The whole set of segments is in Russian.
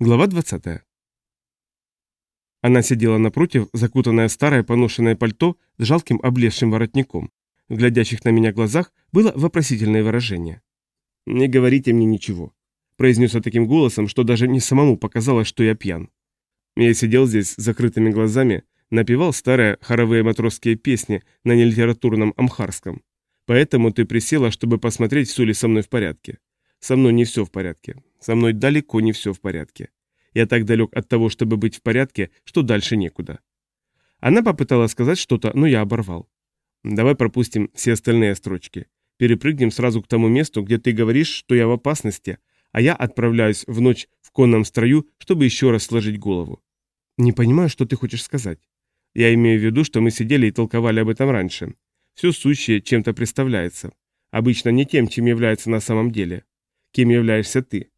Глава 20. Она сидела напротив, закутанная в старое поношенное пальто с жалким облезшим воротником. В глядящих на меня глазах было вопросительное выражение. «Не говорите мне ничего», – произнес я таким голосом, что даже не самому показалось, что я пьян. Я сидел здесь с закрытыми глазами, напевал старые хоровые матросские песни на нелитературном амхарском. Поэтому ты присела, чтобы посмотреть, все ли со мной в порядке. Со мной не все в порядке. Со мной далеко не все в порядке. Я так далек от того, чтобы быть в порядке, что дальше некуда. Она попыталась сказать что-то, но я оборвал. Давай пропустим все остальные строчки. Перепрыгнем сразу к тому месту, где ты говоришь, что я в опасности, а я отправляюсь в ночь в конном строю, чтобы еще раз сложить голову. Не понимаю, что ты хочешь сказать. Я имею в виду, что мы сидели и толковали об этом раньше. Все сущее чем-то представляется. Обычно не тем, чем является на самом деле. Кем являешься ты.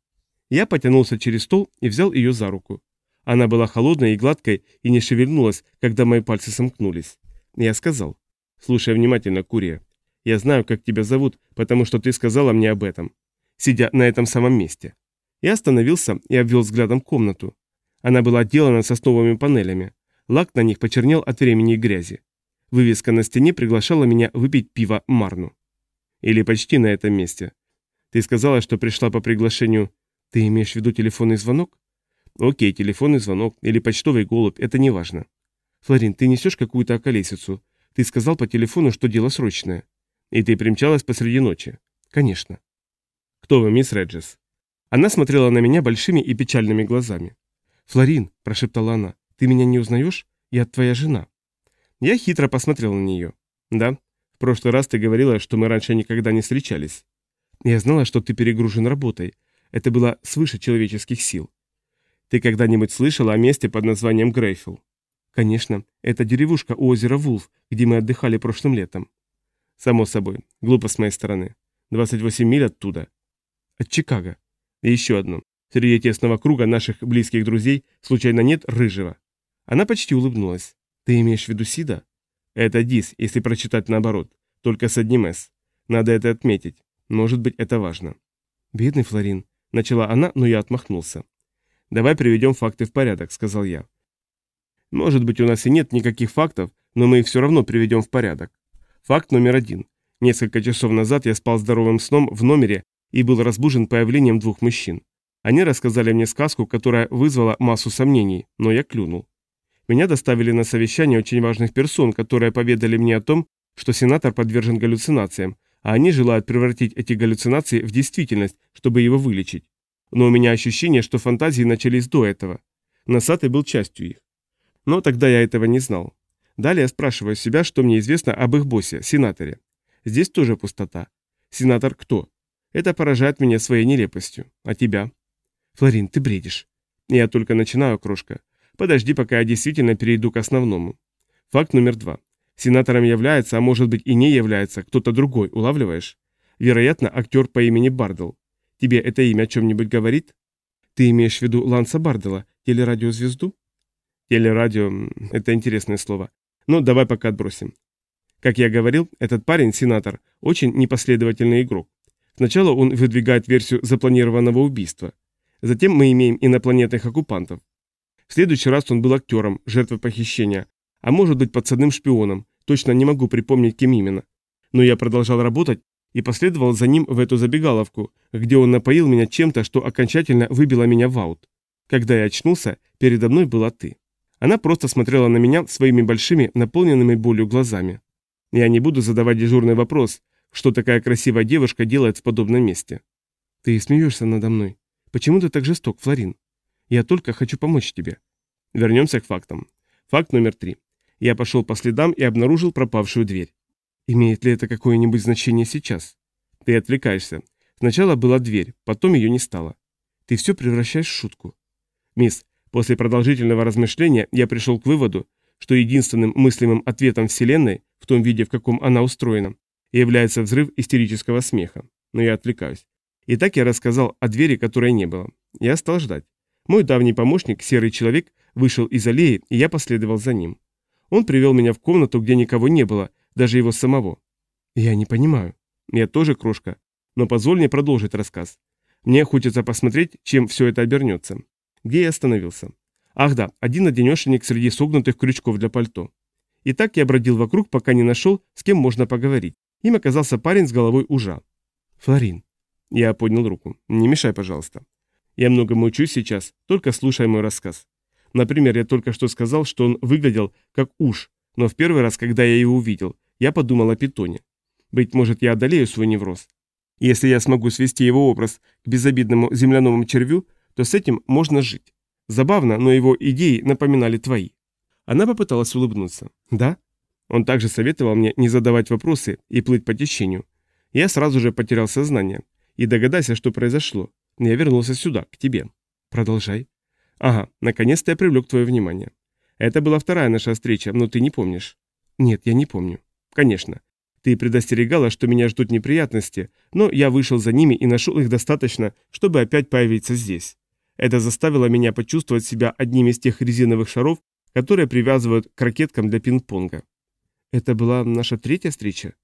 Я потянулся через стол и взял ее за руку. Она была холодной и гладкой и не шевельнулась, когда мои пальцы сомкнулись. Я сказал, слушай внимательно, Курия. Я знаю, как тебя зовут, потому что ты сказала мне об этом, сидя на этом самом месте. Я остановился и обвел взглядом комнату. Она была отделана сосновыми панелями. Лак на них почернел от времени и грязи. Вывеска на стене приглашала меня выпить пиво Марну. Или почти на этом месте. Ты сказала, что пришла по приглашению ты имеешь в виду телефонный звонок? Окей, телефонный звонок или почтовый голубь, это не важно. Флорин, ты несешь какую-то околесицу. Ты сказал по телефону, что дело срочное. И ты примчалась посреди ночи. Конечно. Кто вы, мисс Реджес? Она смотрела на меня большими и печальными глазами. «Флорин», – прошептала она, – «ты меня не узнаешь? Я твоя жена». Я хитро посмотрел на нее. «Да, в прошлый раз ты говорила, что мы раньше никогда не встречались. Я знала, что ты перегружен работой, это было свыше человеческих сил. Ты когда-нибудь слышал о месте под названием Грейфилл? Конечно, это деревушка у озера Вулф, где мы отдыхали прошлым летом. Само собой, глупо с моей стороны. 28 миль оттуда. От Чикаго. И еще одно. Среди тесного круга наших близких друзей случайно нет рыжего. Она почти улыбнулась. Ты имеешь в виду Сида? Это Дис, если прочитать наоборот. Только с одним «с». Надо это отметить. Может быть, это важно. Бедный Флорин. Начала она, но я отмахнулся. «Давай приведем факты в порядок», — сказал я. «Может быть, у нас и нет никаких фактов, но мы их все равно приведем в порядок. Факт номер один. Несколько часов назад я спал здоровым сном в номере и был разбужен появлением двух мужчин. Они рассказали мне сказку, которая вызвала массу сомнений, но я клюнул. Меня доставили на совещание очень важных персон, которые поведали мне о том, что сенатор подвержен галлюцинациям, а они желают превратить эти галлюцинации в действительность, чтобы его вылечить. Но у меня ощущение, что фантазии начались до этого. Носатый был частью их. Но тогда я этого не знал. Далее я спрашиваю себя, что мне известно об их боссе, сенаторе. Здесь тоже пустота. Сенатор кто? Это поражает меня своей нелепостью. А тебя? Флорин, ты бредишь. Я только начинаю, крошка. Подожди, пока я действительно перейду к основному. Факт номер два. Сенатором является, а может быть и не является, кто-то другой, улавливаешь? Вероятно, актер по имени Бардел. Тебе это имя о чем-нибудь говорит? Ты имеешь в виду Ланса Бардела, телерадиозвезду? Телерадио – это интересное слово. Но давай пока отбросим. Как я говорил, этот парень, сенатор, очень непоследовательный игрок. Сначала он выдвигает версию запланированного убийства. Затем мы имеем инопланетных оккупантов. В следующий раз он был актером, жертвой похищения, а может быть подсадным шпионом, точно не могу припомнить, кем именно. Но я продолжал работать и последовал за ним в эту забегаловку, где он напоил меня чем-то, что окончательно выбило меня в аут. Когда я очнулся, передо мной была ты. Она просто смотрела на меня своими большими, наполненными болью глазами. Я не буду задавать дежурный вопрос, что такая красивая девушка делает в подобном месте. Ты смеешься надо мной. Почему ты так жесток, Флорин? Я только хочу помочь тебе. Вернемся к фактам. Факт номер три. Я пошел по следам и обнаружил пропавшую дверь. Имеет ли это какое-нибудь значение сейчас? Ты отвлекаешься. Сначала была дверь, потом ее не стало. Ты все превращаешь в шутку. Мисс, после продолжительного размышления я пришел к выводу, что единственным мыслимым ответом Вселенной, в том виде, в каком она устроена, является взрыв истерического смеха. Но я отвлекаюсь. Итак, я рассказал о двери, которой не было. Я стал ждать. Мой давний помощник, серый человек, вышел из аллеи, и я последовал за ним. Он привел меня в комнату, где никого не было, даже его самого. Я не понимаю. Я тоже крошка. Но позволь мне продолжить рассказ. Мне хочется посмотреть, чем все это обернется. Где я остановился? Ах да, один одинешенек среди согнутых крючков для пальто. И так я бродил вокруг, пока не нашел, с кем можно поговорить. Им оказался парень с головой ужа. Флорин. Я поднял руку. Не мешай, пожалуйста. Я многому учусь сейчас, только слушай мой рассказ. Например, я только что сказал, что он выглядел как уж, но в первый раз, когда я его увидел, я подумал о питоне. Быть может, я одолею свой невроз. Если я смогу свести его образ к безобидному земляному червю, то с этим можно жить. Забавно, но его идеи напоминали твои. Она попыталась улыбнуться. Да? Он также советовал мне не задавать вопросы и плыть по течению. Я сразу же потерял сознание. И догадайся, что произошло. Я вернулся сюда, к тебе. Продолжай. Ага, наконец-то я привлек твое внимание. Это была вторая наша встреча, но ты не помнишь. Нет, я не помню. Конечно. Ты предостерегала, что меня ждут неприятности, но я вышел за ними и нашел их достаточно, чтобы опять появиться здесь. Это заставило меня почувствовать себя одним из тех резиновых шаров, которые привязывают к ракеткам для пинг-понга. Это была наша третья встреча?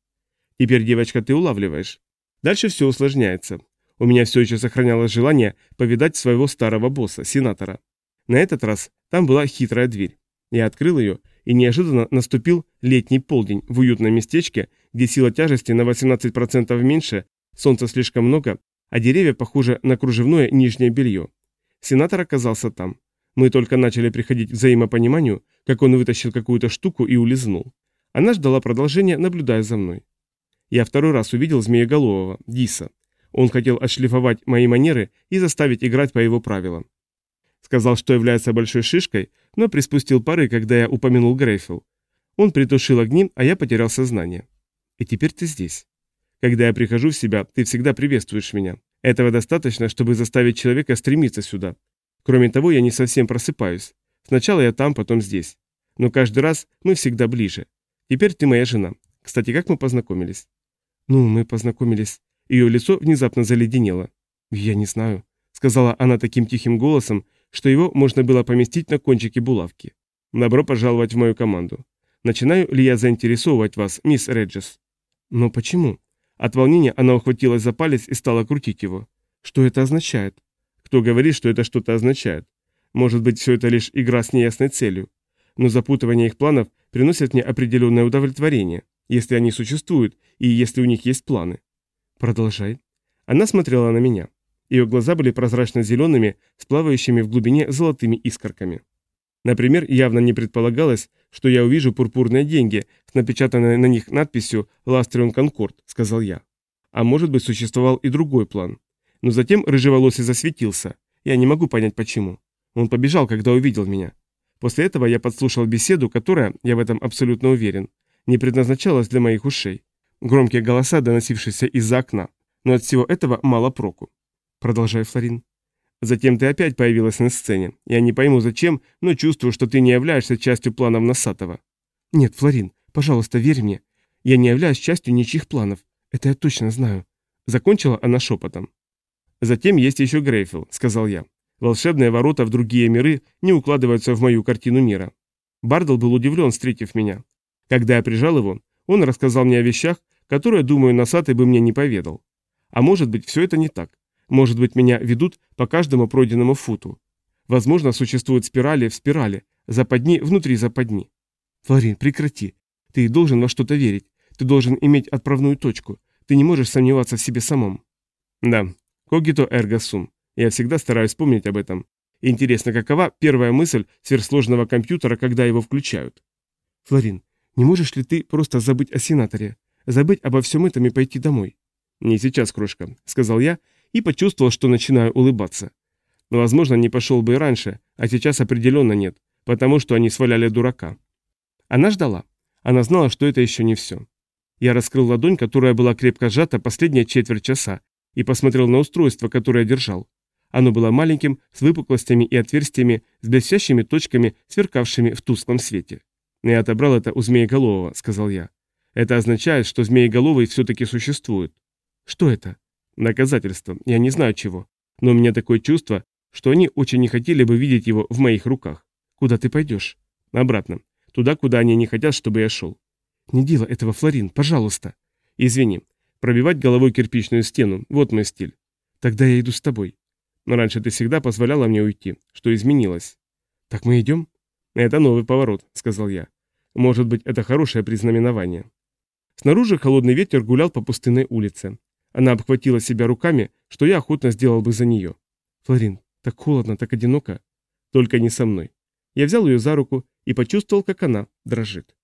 Теперь, девочка, ты улавливаешь. Дальше все усложняется. У меня все еще сохранялось желание повидать своего старого босса, сенатора. На этот раз там была хитрая дверь. Я открыл ее, и неожиданно наступил летний полдень в уютном местечке, где сила тяжести на 18% меньше, солнца слишком много, а деревья похожи на кружевное нижнее белье. Сенатор оказался там. Мы только начали приходить к взаимопониманию, как он вытащил какую-то штуку и улизнул. Она ждала продолжения, наблюдая за мной. Я второй раз увидел Змееголового, Диса. Он хотел отшлифовать мои манеры и заставить играть по его правилам. Сказал, что является большой шишкой, но приспустил пары, когда я упомянул Грейфилл. Он притушил огни, а я потерял сознание. И теперь ты здесь. Когда я прихожу в себя, ты всегда приветствуешь меня. Этого достаточно, чтобы заставить человека стремиться сюда. Кроме того, я не совсем просыпаюсь. Сначала я там, потом здесь. Но каждый раз мы всегда ближе. Теперь ты моя жена. Кстати, как мы познакомились? Ну, мы познакомились. Ее лицо внезапно заледенело. Я не знаю, сказала она таким тихим голосом, что его можно было поместить на кончике булавки. Добро пожаловать в мою команду. Начинаю ли я заинтересовывать вас, мисс Реджес? Но почему? От волнения она ухватилась за палец и стала крутить его. Что это означает? Кто говорит, что это что-то означает? Может быть, все это лишь игра с неясной целью. Но запутывание их планов приносит мне определенное удовлетворение, если они существуют и если у них есть планы. Продолжай. Она смотрела на меня. Ее глаза были прозрачно-зелеными, с плавающими в глубине золотыми искорками. Например, явно не предполагалось, что я увижу пурпурные деньги с напечатанной на них надписью «Ластрион Конкорд», — сказал я. А может быть, существовал и другой план. Но затем рыжеволосый засветился. Я не могу понять, почему. Он побежал, когда увидел меня. После этого я подслушал беседу, которая, я в этом абсолютно уверен, не предназначалась для моих ушей. Громкие голоса, доносившиеся из-за окна. Но от всего этого мало проку. Продолжай, Флорин. Затем ты опять появилась на сцене. Я не пойму зачем, но чувствую, что ты не являешься частью планов Носатого. Нет, Флорин, пожалуйста, верь мне. Я не являюсь частью ничьих планов. Это я точно знаю. Закончила она шепотом. Затем есть еще Грейфилл, сказал я. Волшебные ворота в другие миры не укладываются в мою картину мира. Бардл был удивлен, встретив меня. Когда я прижал его, он рассказал мне о вещах, которые, думаю, Носатый бы мне не поведал. А может быть, все это не так. Может быть, меня ведут по каждому пройденному футу. Возможно, существуют спирали в спирали, западни внутри западни. Флорин, прекрати. Ты должен во что-то верить. Ты должен иметь отправную точку. Ты не можешь сомневаться в себе самом. Да, когито эрго сум. Я всегда стараюсь помнить об этом. Интересно, какова первая мысль сверхсложного компьютера, когда его включают? Флорин, не можешь ли ты просто забыть о сенаторе? Забыть обо всем этом и пойти домой? Не сейчас, крошка, сказал я и почувствовал, что начинаю улыбаться. Но, возможно, не пошел бы и раньше, а сейчас определенно нет, потому что они сваляли дурака. Она ждала. Она знала, что это еще не все. Я раскрыл ладонь, которая была крепко сжата последние четверть часа, и посмотрел на устройство, которое держал. Оно было маленьким, с выпуклостями и отверстиями, с блестящими точками, сверкавшими в тусклом свете. «Я отобрал это у Змееголового», — сказал я. «Это означает, что Змееголовый все-таки существует». «Что это?» Доказательство. Я не знаю чего. Но у меня такое чувство, что они очень не хотели бы видеть его в моих руках. Куда ты пойдешь? Обратно. Туда, куда они не хотят, чтобы я шел. Не делай этого, Флорин, пожалуйста. Извини. Пробивать головой кирпичную стену – вот мой стиль. Тогда я иду с тобой. Но раньше ты всегда позволяла мне уйти. Что изменилось?» «Так мы идем?» «Это новый поворот», — сказал я. «Может быть, это хорошее признаменование». Снаружи холодный ветер гулял по пустынной улице. Она обхватила себя руками, что я охотно сделал бы за нее. «Флорин, так холодно, так одиноко». «Только не со мной». Я взял ее за руку и почувствовал, как она дрожит.